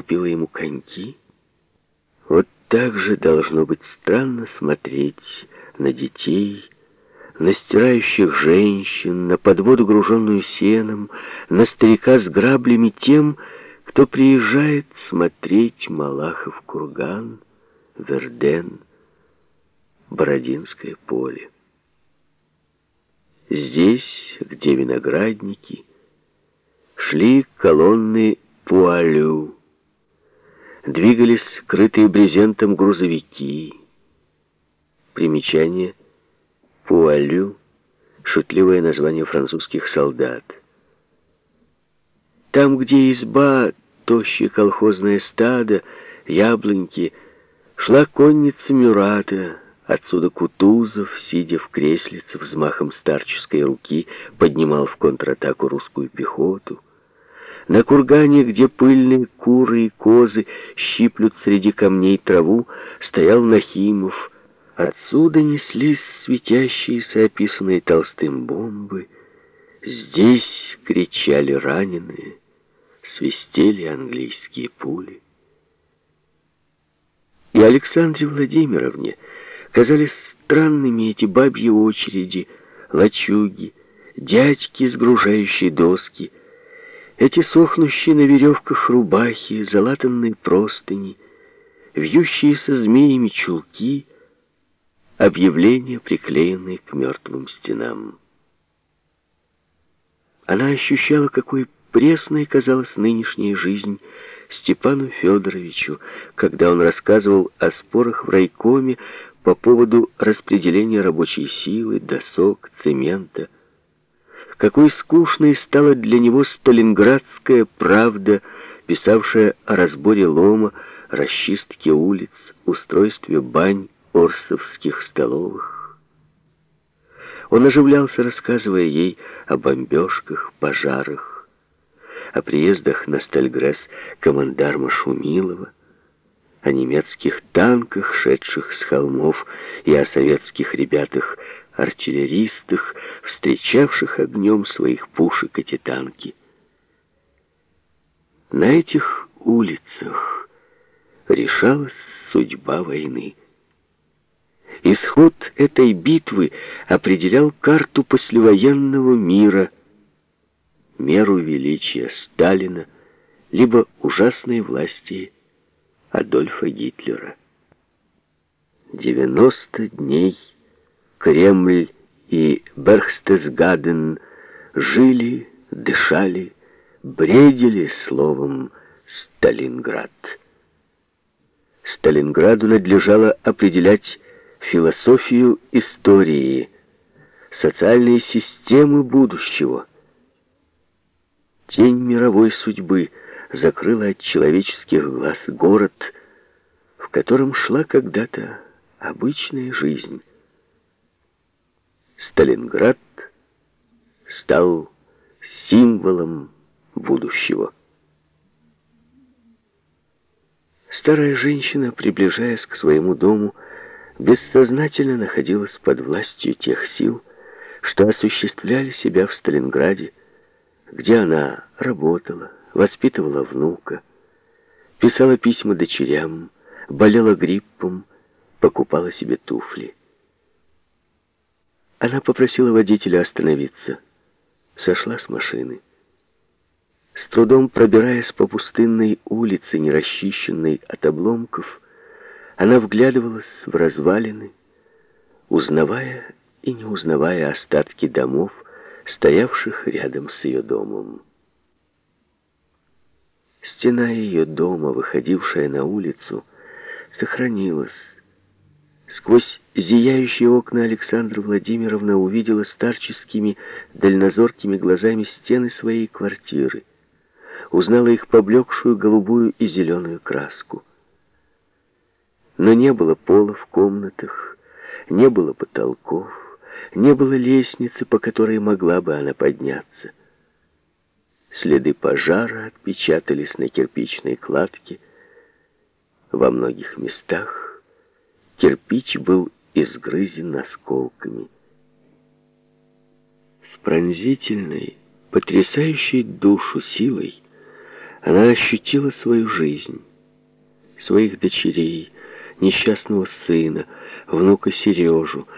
купила ему коньки. Вот так же должно быть странно смотреть на детей, на стирающих женщин, на подводу, груженную сеном, на старика с граблями тем, кто приезжает смотреть Малахов курган, Верден, Бородинское поле. Здесь, где виноградники, шли колонны Пуалю, двигались крытые брезентом грузовики. Примечание Пуалю — шутливое название французских солдат. Там, где изба, тощее колхозное стадо, яблоньки, шла конница Мюрата, отсюда Кутузов, сидя в креслице, взмахом старческой руки, поднимал в контратаку русскую пехоту. На кургане, где пыльные куры и козы щиплют среди камней траву, стоял Нахимов. Отсюда неслись светящиеся, описанные толстым бомбы. Здесь кричали раненые, свистели английские пули. И Александре Владимировне казались странными эти бабьи очереди, лачуги, дядьки, сгружающие доски — эти сохнущие на веревках рубахи, залатанные простыни, вьющиеся змеями чулки, объявления, приклеенные к мертвым стенам. Она ощущала, какой пресной казалась нынешняя жизнь Степану Федоровичу, когда он рассказывал о спорах в райкоме по поводу распределения рабочей силы, досок, цемента, какой скучной стала для него сталинградская правда, писавшая о разборе лома, расчистке улиц, устройстве бань, орсовских столовых. Он оживлялся, рассказывая ей о бомбежках, пожарах, о приездах на Стальгресс командарма Шумилова, о немецких танках, шедших с холмов, и о советских ребятах артиллеристах, встречавших огнем своих пушек эти танки. На этих улицах решалась судьба войны. Исход этой битвы определял карту послевоенного мира, меру величия Сталина, либо ужасной власти Адольфа Гитлера. 90 дней Кремль и Берхстесгаден жили, дышали, бредили словом «Сталинград». Сталинграду надлежало определять философию истории, социальные системы будущего. Тень мировой судьбы закрыла от человеческих глаз город, в котором шла когда-то обычная жизнь. Сталинград стал символом будущего. Старая женщина, приближаясь к своему дому, бессознательно находилась под властью тех сил, что осуществляли себя в Сталинграде, где она работала, воспитывала внука, писала письма дочерям, болела гриппом, покупала себе туфли. Она попросила водителя остановиться. Сошла с машины. С трудом пробираясь по пустынной улице, не расчищенной от обломков, она вглядывалась в развалины, узнавая и не узнавая остатки домов, стоявших рядом с ее домом. Стена ее дома, выходившая на улицу, сохранилась, Сквозь зияющие окна Александра Владимировна увидела старческими, дальнозоркими глазами стены своей квартиры. Узнала их поблекшую голубую и зеленую краску. Но не было пола в комнатах, не было потолков, не было лестницы, по которой могла бы она подняться. Следы пожара отпечатались на кирпичной кладке во многих местах. Кирпич был изгрызен осколками. С пронзительной, потрясающей душу силой Она ощутила свою жизнь, своих дочерей, несчастного сына, внука Сережу,